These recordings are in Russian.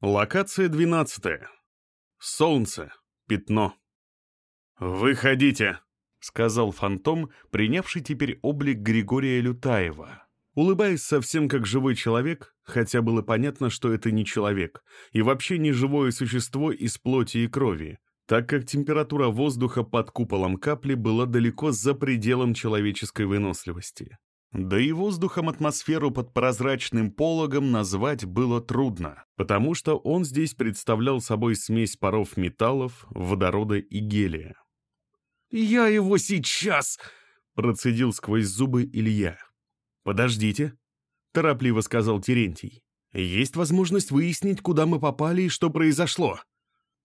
Локация 12. Солнце. Пятно. «Выходите», — сказал фантом, принявший теперь облик Григория Лютаева. Улыбаясь совсем как живой человек, хотя было понятно, что это не человек, и вообще не живое существо из плоти и крови, так как температура воздуха под куполом капли была далеко за пределом человеческой выносливости. Да и воздухом атмосферу под прозрачным пологом назвать было трудно, потому что он здесь представлял собой смесь паров металлов, водорода и гелия. «Я его сейчас!» — процедил сквозь зубы Илья. «Подождите», — торопливо сказал Терентий. «Есть возможность выяснить, куда мы попали и что произошло».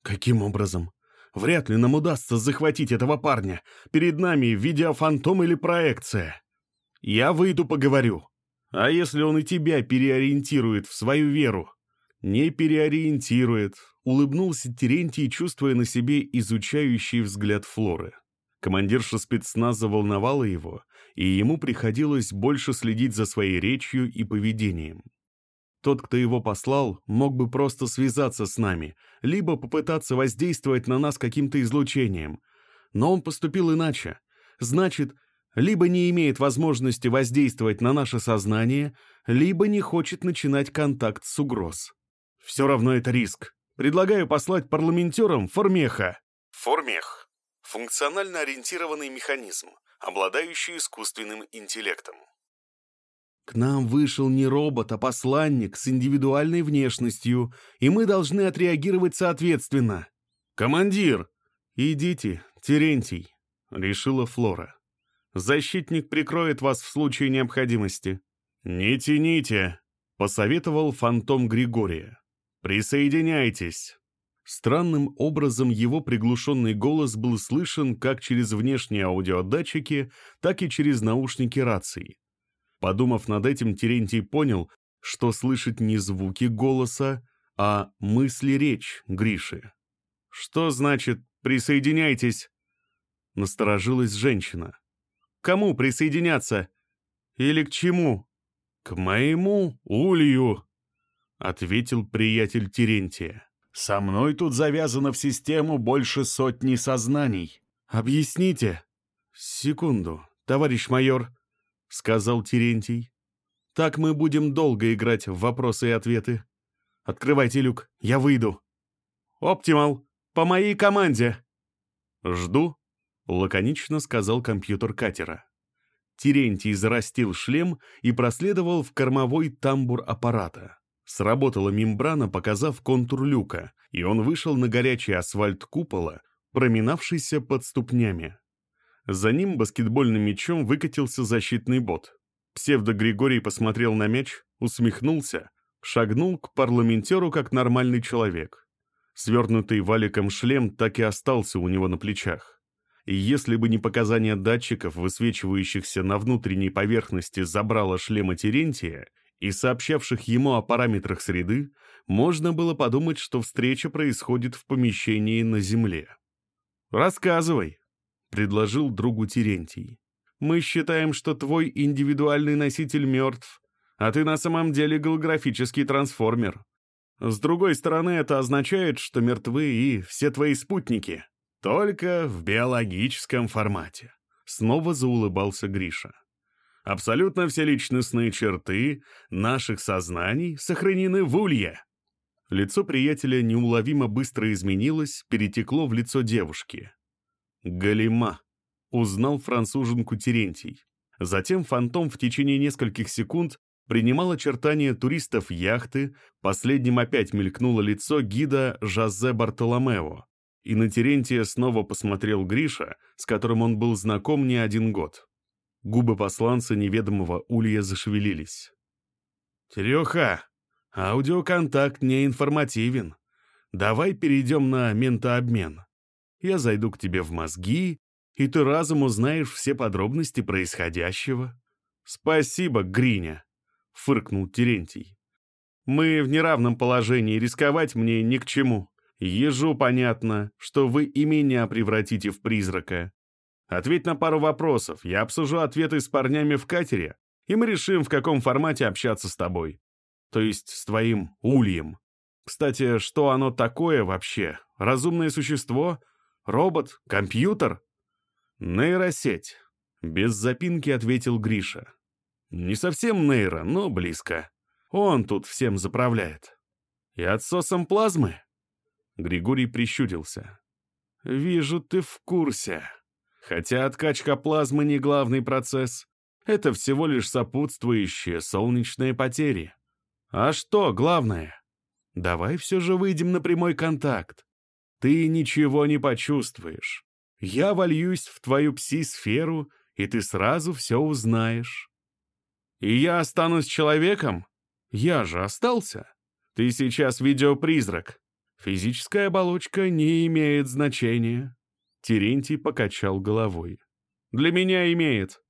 «Каким образом? Вряд ли нам удастся захватить этого парня. Перед нами видеофантом или проекция». Я выйду поговорю. А если он и тебя переориентирует в свою веру? Не переориентирует, улыбнулся Терентий, чувствуя на себе изучающий взгляд Флоры. Командирша спецназа волновала его, и ему приходилось больше следить за своей речью и поведением. Тот, кто его послал, мог бы просто связаться с нами, либо попытаться воздействовать на нас каким-то излучением. Но он поступил иначе. Значит, либо не имеет возможности воздействовать на наше сознание, либо не хочет начинать контакт с угроз. Все равно это риск. Предлагаю послать парламентерам Формеха. Формех. Функционально ориентированный механизм, обладающий искусственным интеллектом. К нам вышел не робот, а посланник с индивидуальной внешностью, и мы должны отреагировать соответственно. «Командир!» «Идите, Терентий», — решила Флора. Защитник прикроет вас в случае необходимости». «Не тяните», — посоветовал фантом Григория. «Присоединяйтесь». Странным образом его приглушенный голос был слышен как через внешние аудиодатчики, так и через наушники рации. Подумав над этим, Терентий понял, что слышит не звуки голоса, а мысли-речь Гриши. «Что значит «присоединяйтесь»?» Насторожилась женщина кому присоединяться? Или к чему? К моему улью, ответил приятель Терентия. Со мной тут завязано в систему больше сотни сознаний. Объясните. Секунду, товарищ майор, сказал Терентий. Так мы будем долго играть в вопросы и ответы. Открывайте люк, я выйду. Оптимал, по моей команде. Жду, — лаконично сказал компьютер катера. Терентий зарастил шлем и проследовал в кормовой тамбур аппарата. Сработала мембрана, показав контур люка, и он вышел на горячий асфальт купола, проминавшийся под ступнями. За ним баскетбольным мячом выкатился защитный бот. Псевдо-Григорий посмотрел на мяч, усмехнулся, шагнул к парламентеру как нормальный человек. Свернутый валиком шлем так и остался у него на плечах и если бы не показания датчиков, высвечивающихся на внутренней поверхности забрала шлема Терентия и сообщавших ему о параметрах среды, можно было подумать, что встреча происходит в помещении на Земле. «Рассказывай», — предложил другу Терентий. «Мы считаем, что твой индивидуальный носитель мертв, а ты на самом деле голографический трансформер. С другой стороны, это означает, что мертвы и все твои спутники». Только в биологическом формате. Снова заулыбался Гриша. Абсолютно все личностные черты наших сознаний сохранены в улье. Лицо приятеля неуловимо быстро изменилось, перетекло в лицо девушки. «Галима», — узнал француженку Терентий. Затем фантом в течение нескольких секунд принимал очертания туристов яхты, последним опять мелькнуло лицо гида Жозе Бартоломео, и на Терентия снова посмотрел Гриша, с которым он был знаком не один год. Губы посланца неведомого улья зашевелились. «Тереха, аудиоконтакт не информативен. Давай перейдем на ментообмен. Я зайду к тебе в мозги, и ты разом узнаешь все подробности происходящего». «Спасибо, Гриня», — фыркнул Терентий. «Мы в неравном положении, рисковать мне ни к чему». Ежу понятно, что вы и меня превратите в призрака. Ответь на пару вопросов, я обсужу ответы с парнями в катере, и мы решим, в каком формате общаться с тобой. То есть с твоим ульем. Кстати, что оно такое вообще? Разумное существо? Робот? Компьютер? Нейросеть. Без запинки ответил Гриша. Не совсем нейро, но близко. Он тут всем заправляет. И отсосом плазмы? Григорий прищурился. «Вижу, ты в курсе. Хотя откачка плазмы не главный процесс. Это всего лишь сопутствующие солнечные потери. А что главное? Давай все же выйдем на прямой контакт. Ты ничего не почувствуешь. Я вольюсь в твою пси-сферу, и ты сразу все узнаешь. И я останусь человеком? Я же остался. Ты сейчас видеопризрак. Физическая оболочка не имеет значения. Терентий покачал головой. Для меня имеет.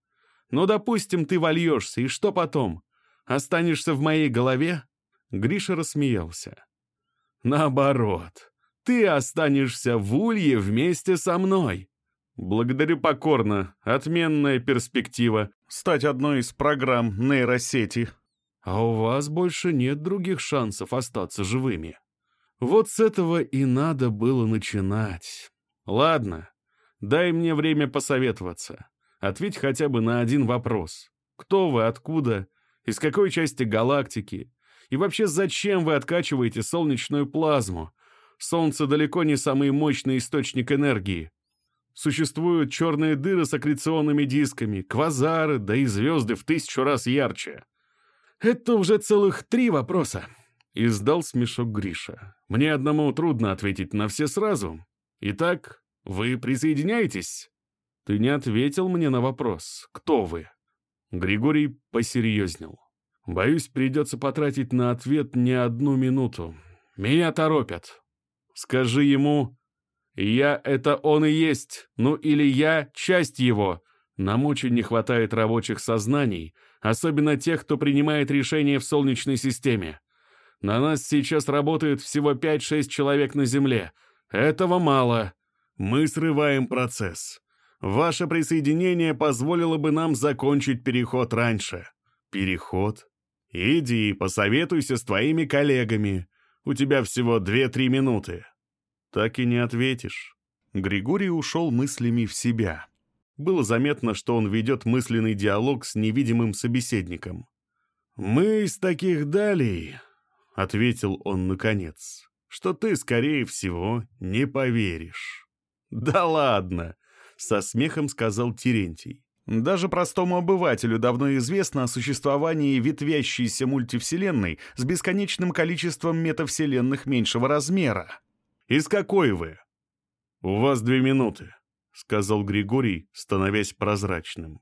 Но, допустим, ты вольешься, и что потом? Останешься в моей голове? Гриша рассмеялся. Наоборот, ты останешься в улье вместе со мной. Благодарю покорно. Отменная перспектива. Стать одной из программ нейросети. А у вас больше нет других шансов остаться живыми. Вот с этого и надо было начинать. Ладно, дай мне время посоветоваться. Ответь хотя бы на один вопрос. Кто вы, откуда, из какой части галактики? И вообще зачем вы откачиваете солнечную плазму? Солнце далеко не самый мощный источник энергии. Существуют черные дыры с аккреционными дисками, квазары, да и звезды в тысячу раз ярче. Это уже целых три вопроса. Издал смешок Гриша. Мне одному трудно ответить на все сразу. Итак, вы присоединяетесь? Ты не ответил мне на вопрос. Кто вы? Григорий посерьезнел. Боюсь, придется потратить на ответ не одну минуту. Меня торопят. Скажи ему, я — это он и есть, ну или я — часть его. Нам очень не хватает рабочих сознаний, особенно тех, кто принимает решения в Солнечной системе. На нас сейчас работает всего 5-6 человек на Земле. Этого мало. Мы срываем процесс. Ваше присоединение позволило бы нам закончить переход раньше. Переход? Иди, посоветуйся с твоими коллегами. У тебя всего 2-3 минуты. Так и не ответишь. Григорий ушел мыслями в себя. Было заметно, что он ведет мысленный диалог с невидимым собеседником. «Мы из таких далей», — ответил он наконец, — «что ты, скорее всего, не поверишь». «Да ладно», со смехом сказал Терентий. Даже простому обывателю давно известно о существовании ветвящейся мультивселенной с бесконечным количеством метавселенных меньшего размера. «Из какой вы?» «У вас две минуты», — сказал Григорий, становясь прозрачным.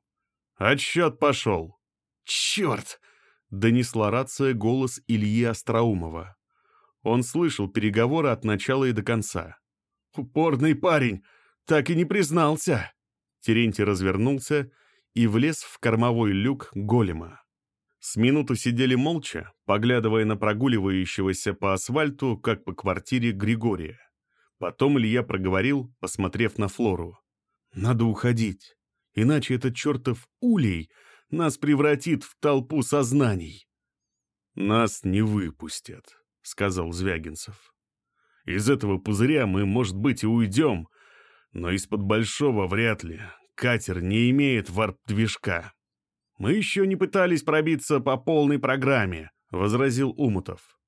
«Отсчет пошел». «Черт!» — донесла рация голос Ильи Остроумова. Он слышал переговоры от начала и до конца. «Упорный парень! так и не признался!» Терентий развернулся и влез в кормовой люк голема. С минуту сидели молча, поглядывая на прогуливающегося по асфальту, как по квартире Григория. Потом Илья проговорил, посмотрев на Флору. «Надо уходить, иначе этот чертов улей нас превратит в толпу сознаний». «Нас не выпустят», — сказал Звягинцев. «Из этого пузыря мы, может быть, и уйдем, но из-под большого вряд ли. Катер не имеет варп-движка. «Мы еще не пытались пробиться по полной программе», — возразил Умутов.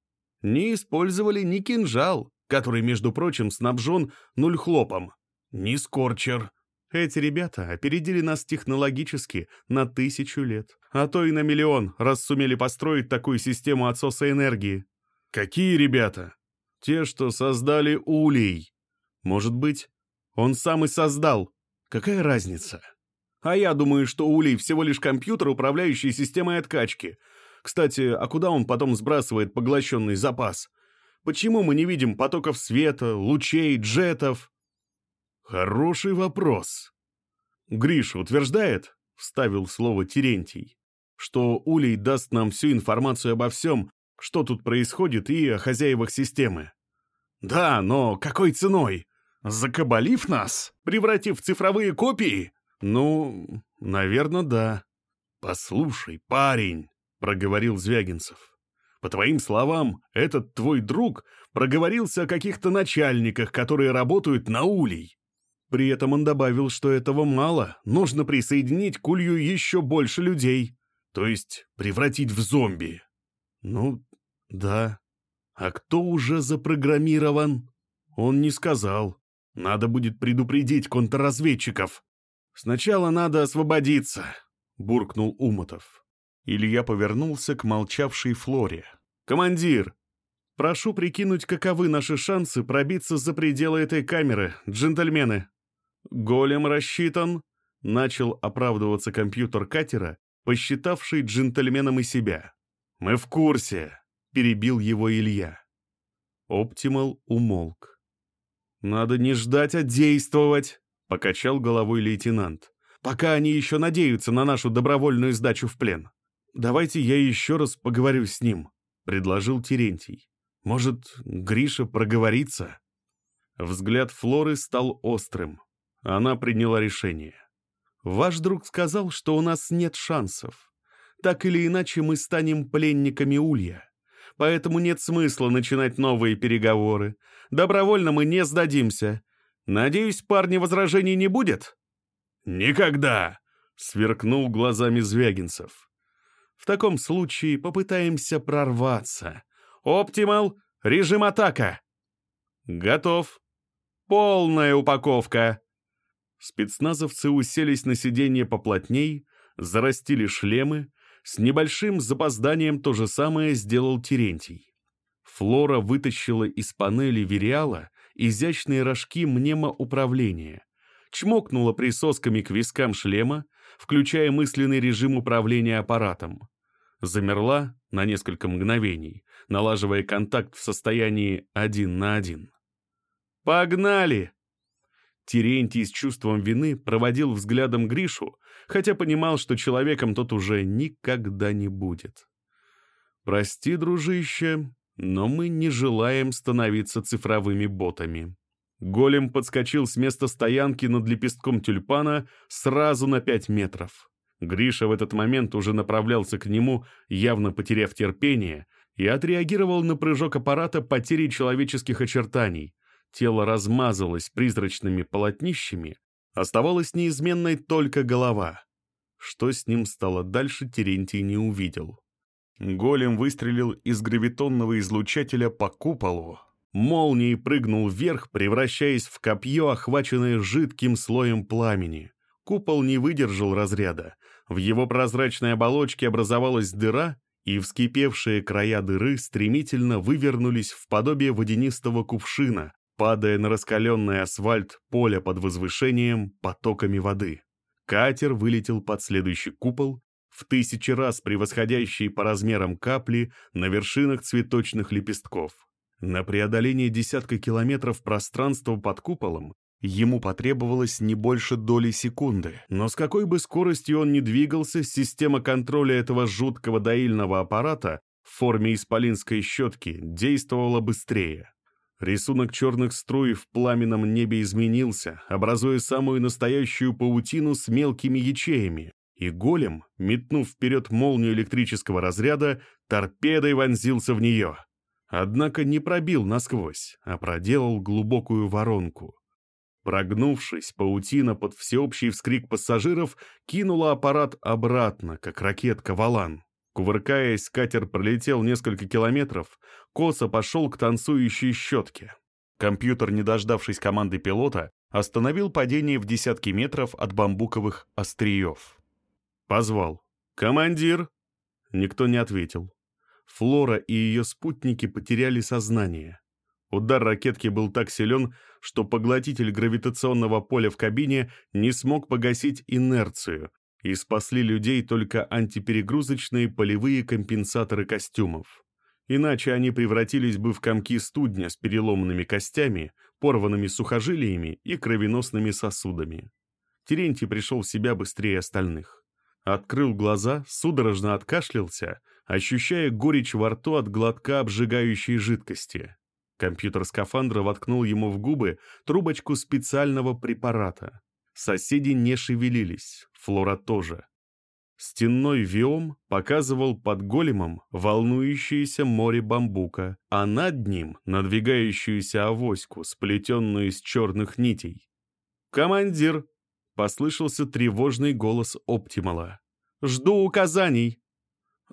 «Не использовали ни кинжал, который, между прочим, снабжен нуль-хлопом, ни скорчер. Эти ребята опередили нас технологически на тысячу лет, а то и на миллион, раз сумели построить такую систему отсоса энергии». «Какие ребята?» «Те, что создали улей. Может быть, он сам и создал. Какая разница? А я думаю, что Улей всего лишь компьютер, управляющий системой откачки. Кстати, а куда он потом сбрасывает поглощенный запас? Почему мы не видим потоков света, лучей, джетов? Хороший вопрос. Гриша утверждает, вставил слово Терентий, что Улей даст нам всю информацию обо всем, что тут происходит и о хозяевах системы. Да, но какой ценой? Закабалив нас? Превратив в цифровые копии? Ну, наверное, да. Послушай, парень, проговорил Звягинцев. По твоим словам, этот твой друг проговорился о каких-то начальниках, которые работают на улей. При этом он добавил, что этого мало, нужно присоединить к улью еще больше людей, то есть превратить в зомби. Ну, да. А кто уже запрограммирован? Он не сказал. Надо будет предупредить контрразведчиков. Сначала надо освободиться, буркнул Умотов. Илья повернулся к молчавшей Флоре. «Командир, прошу прикинуть, каковы наши шансы пробиться за пределы этой камеры, джентльмены». «Голем рассчитан», — начал оправдываться компьютер катера, посчитавший джентльменом и себя. «Мы в курсе», — перебил его Илья. Оптимал умолк. «Надо не ждать, а действовать», — покачал головой лейтенант. «Пока они еще надеются на нашу добровольную сдачу в плен. Давайте я еще раз поговорю с ним», — предложил Терентий. «Может, Гриша проговорится?» Взгляд Флоры стал острым. Она приняла решение. «Ваш друг сказал, что у нас нет шансов. Так или иначе мы станем пленниками Улья. Поэтому нет смысла начинать новые переговоры. Добровольно мы не сдадимся. Надеюсь, парни возражений не будет?» «Никогда!» — сверкнул глазами Звягинцев. «В таком случае попытаемся прорваться. Оптимал, режим атака!» «Готов. Полная упаковка!» Спецназовцы уселись на сиденье поплотней, зарастили шлемы, с небольшим запозданием то же самое сделал Терентий. Флора вытащила из панели Вериала изящные рожки мнемоуправления, чмокнула присосками к вискам шлема, включая мысленный режим управления аппаратом. Замерла на несколько мгновений, налаживая контакт в состоянии один на один. «Погнали!» Терентий с чувством вины проводил взглядом Гришу, хотя понимал, что человеком тот уже никогда не будет. «Прости, дружище, но мы не желаем становиться цифровыми ботами». Голем подскочил с места стоянки над лепестком тюльпана сразу на пять метров. Гриша в этот момент уже направлялся к нему, явно потеряв терпение, и отреагировал на прыжок аппарата потерей человеческих очертаний, тело размазалось призрачными полотнищами, оставалась неизменной только голова. Что с ним стало дальше, Терентий не увидел. Голем выстрелил из гравитонного излучателя по куполу, молнией прыгнул вверх, превращаясь в копье, охваченное жидким слоем пламени. Купол не выдержал разряда. В его прозрачной оболочке образовалась дыра, и вскипевшие края дыры стремительно вывернулись в подобие водянистого кувшина, падая на раскаленный асфальт поля под возвышением потоками воды. Катер вылетел под следующий купол, в тысячи раз превосходящий по размерам капли на вершинах цветочных лепестков. На преодоление десятка километров пространства под куполом ему потребовалось не больше доли секунды, но с какой бы скоростью он ни двигался, система контроля этого жуткого доильного аппарата в форме исполинской щетки действовала быстрее. Рисунок черных струй в пламенном небе изменился, образуя самую настоящую паутину с мелкими ячеями, и голем, метнув вперед молнию электрического разряда, торпедой вонзился в нее. Однако не пробил насквозь, а проделал глубокую воронку. Прогнувшись, паутина под всеобщий вскрик пассажиров кинула аппарат обратно, как ракетка «Валан». Кувыркаясь, катер пролетел несколько километров, косо пошел к танцующей щетке. Компьютер, не дождавшись команды пилота, остановил падение в десятки метров от бамбуковых остриев. Позвал. «Командир!» Никто не ответил. Флора и ее спутники потеряли сознание. Удар ракетки был так силен, что поглотитель гравитационного поля в кабине не смог погасить инерцию, и спасли людей только антиперегрузочные полевые компенсаторы костюмов. Иначе они превратились бы в комки студня с переломанными костями, порванными сухожилиями и кровеносными сосудами. Терентий пришел в себя быстрее остальных. Открыл глаза, судорожно откашлялся, ощущая горечь во рту от глотка обжигающей жидкости. Компьютер скафандра воткнул ему в губы трубочку специального препарата. Соседи не шевелились, Флора тоже. Стенной виом показывал под големом волнующееся море бамбука, а над ним надвигающуюся авоську, сплетенную из черных нитей. «Командир!» — послышался тревожный голос Оптимала. «Жду указаний!»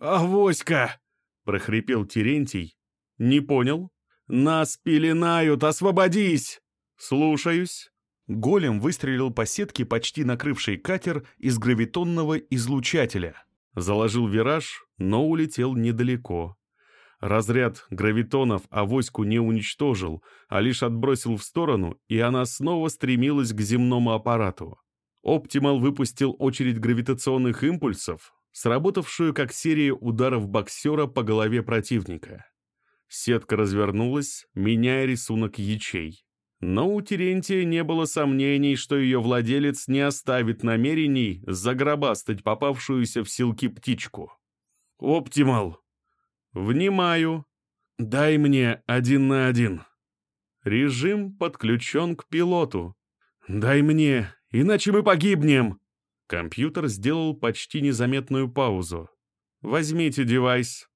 «Авоська!» — прохрипел Терентий. «Не понял?» «Нас пеленают! Освободись!» «Слушаюсь!» Голем выстрелил по сетке, почти накрывшей катер, из гравитонного излучателя. Заложил вираж, но улетел недалеко. Разряд гравитонов авоську не уничтожил, а лишь отбросил в сторону, и она снова стремилась к земному аппарату. Оптимал выпустил очередь гравитационных импульсов, сработавшую как серия ударов боксера по голове противника. Сетка развернулась, меняя рисунок ячей. Но у Терентия не было сомнений, что ее владелец не оставит намерений загробастать попавшуюся в силки птичку. «Оптимал!» «Внимаю!» «Дай мне один на один!» «Режим подключен к пилоту!» «Дай мне, иначе мы погибнем!» Компьютер сделал почти незаметную паузу. «Возьмите девайс».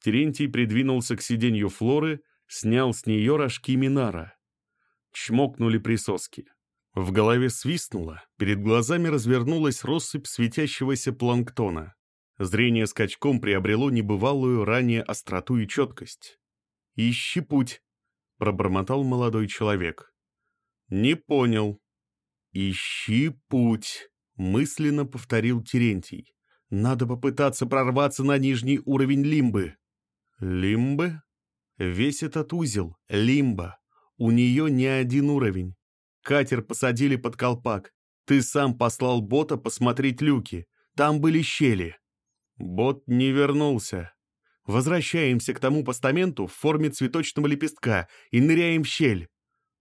Терентий придвинулся к сиденью Флоры, снял с нее рожки Минара. Чмокнули присоски. В голове свистнуло, перед глазами развернулась россыпь светящегося планктона. Зрение скачком приобрело небывалую ранее остроту и четкость. «Ищи путь», — пробормотал молодой человек. «Не понял». «Ищи путь», — мысленно повторил Терентий. «Надо попытаться прорваться на нижний уровень лимбы». «Лимбы?» Весь этот узел — лимба. У нее не один уровень. Катер посадили под колпак. Ты сам послал бота посмотреть люки. Там были щели. Бот не вернулся. Возвращаемся к тому постаменту в форме цветочного лепестка и ныряем в щель.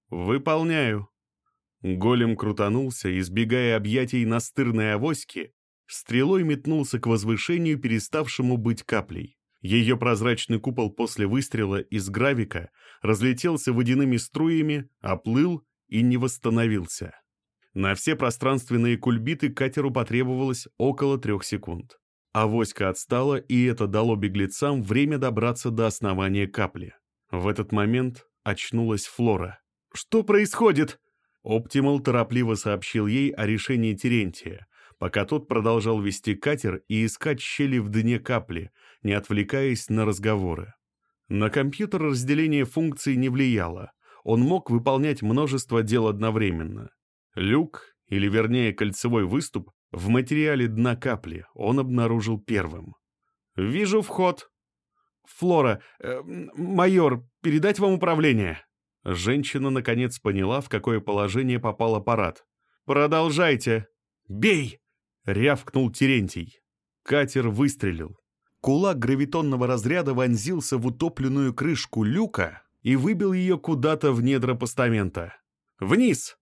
Выполняю. Голем крутанулся, избегая объятий настырной авоськи, стрелой метнулся к возвышению, переставшему быть каплей. Ее прозрачный купол после выстрела из гравика разлетелся водяными струями, оплыл и не восстановился. На все пространственные кульбиты катеру потребовалось около трех секунд. Авоська отстала, и это дало беглецам время добраться до основания капли. В этот момент очнулась Флора. «Что происходит?» Оптимал торопливо сообщил ей о решении Терентия, пока тот продолжал вести катер и искать щели в дне капли, не отвлекаясь на разговоры. На компьютер разделение функций не влияло, он мог выполнять множество дел одновременно. Люк, или вернее кольцевой выступ, в материале дна капли он обнаружил первым. «Вижу вход». «Флора, э, майор, передать вам управление?» Женщина наконец поняла, в какое положение попал аппарат. «Продолжайте!» «Бей!» — рявкнул Терентий. Катер выстрелил. Кулак гравитонного разряда вонзился в утопленную крышку люка и выбил ее куда-то в недра постамента. «Вниз!»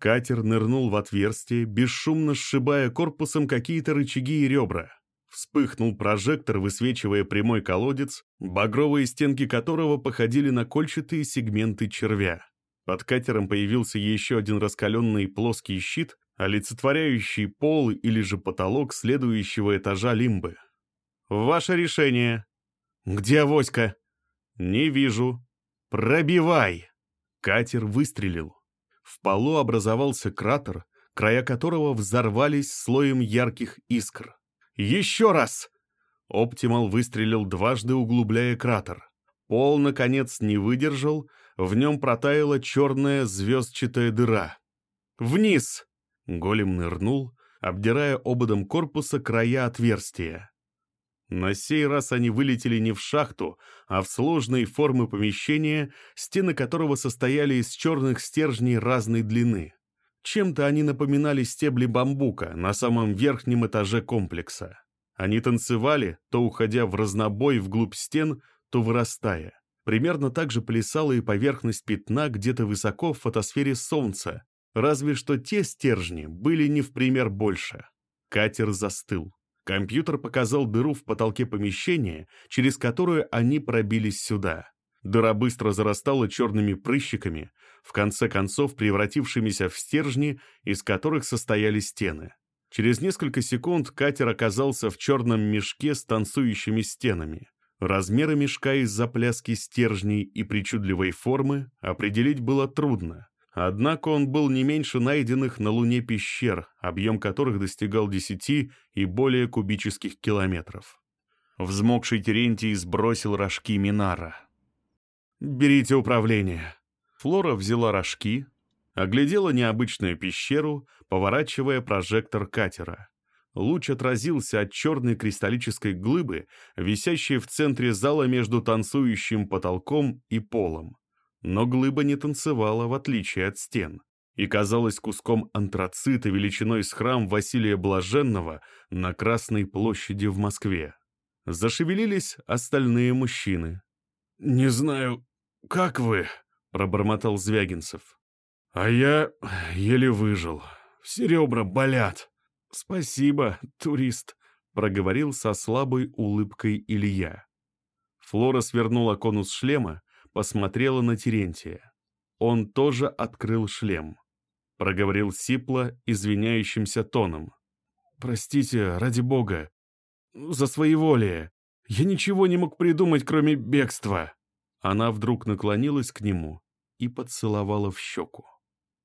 Катер нырнул в отверстие, бесшумно сшибая корпусом какие-то рычаги и ребра. Вспыхнул прожектор, высвечивая прямой колодец, багровые стенки которого походили на кольчатые сегменты червя. Под катером появился еще один раскаленный плоский щит, олицетворяющий пол или же потолок следующего этажа лимбы. «Ваше решение». «Где авоська?» «Не вижу». «Пробивай!» Катер выстрелил. В полу образовался кратер, края которого взорвались слоем ярких искр. «Еще раз!» Оптимал выстрелил дважды, углубляя кратер. Пол, наконец, не выдержал, в нем протаяла черная звездчатая дыра. «Вниз!» Голем нырнул, обдирая ободом корпуса края отверстия. На сей раз они вылетели не в шахту, а в сложные формы помещения, стены которого состояли из черных стержней разной длины. Чем-то они напоминали стебли бамбука на самом верхнем этаже комплекса. Они танцевали, то уходя в разнобой вглубь стен, то вырастая. Примерно так же плясала и поверхность пятна где-то высоко в фотосфере Солнца, разве что те стержни были не в пример больше. Катер застыл. Компьютер показал дыру в потолке помещения, через которую они пробились сюда. Дыра быстро зарастала черными прыщиками, в конце концов превратившимися в стержни, из которых состояли стены. Через несколько секунд катер оказался в черном мешке с танцующими стенами. Размеры мешка из-за пляски стержней и причудливой формы определить было трудно. Однако он был не меньше найденных на Луне пещер, объем которых достигал 10 и более кубических километров. Взмокший Терентий сбросил рожки Минара. «Берите управление». Флора взяла рожки, оглядела необычную пещеру, поворачивая прожектор катера. Луч отразился от черной кристаллической глыбы, висящей в центре зала между танцующим потолком и полом. Но глыба не танцевала, в отличие от стен, и казалась куском антрацита величиной с храм Василия Блаженного на Красной площади в Москве. Зашевелились остальные мужчины. «Не знаю, как вы?» — пробормотал Звягинцев. «А я еле выжил. Все ребра болят». «Спасибо, турист», — проговорил со слабой улыбкой Илья. Флора свернула конус шлема, посмотрела на Терентия. Он тоже открыл шлем. Проговорил сипло, извиняющимся тоном. «Простите, ради бога. За своеволие. Я ничего не мог придумать, кроме бегства». Она вдруг наклонилась к нему и поцеловала в щеку.